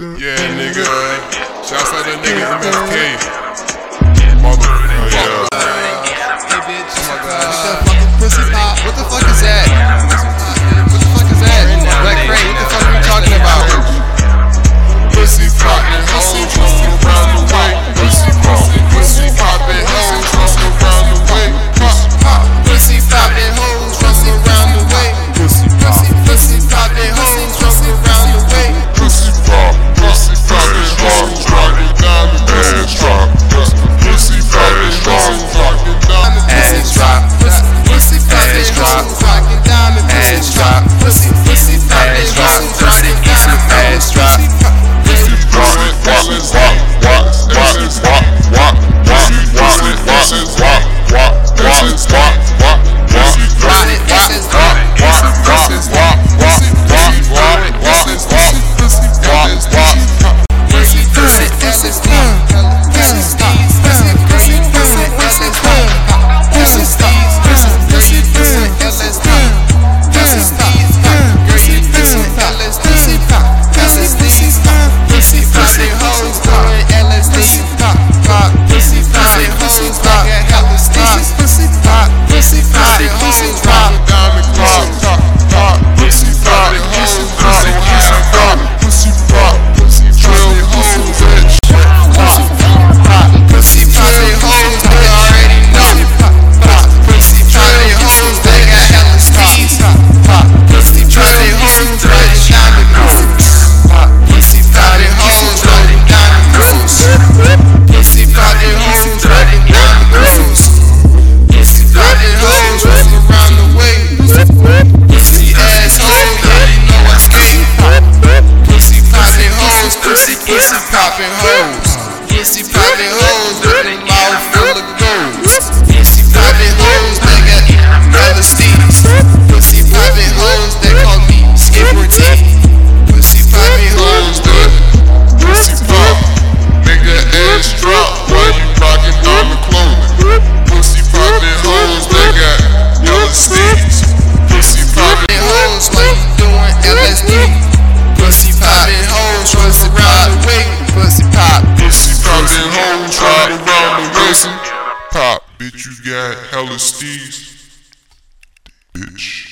Yeah, nigga. Shout out to niggas in MSK. hoes. Yeah, hoes with her mouth full of gold. Yeah, she hoes that got. Pussy poppin' hoes that call me Skipper Pussy poppin' hoes. Nigga ass drop while you rockin' on the clone. Pussy poppin' hoes that got yellow. Pussy poppin' hoes while you doing LSD. You got hella steez. Bitch.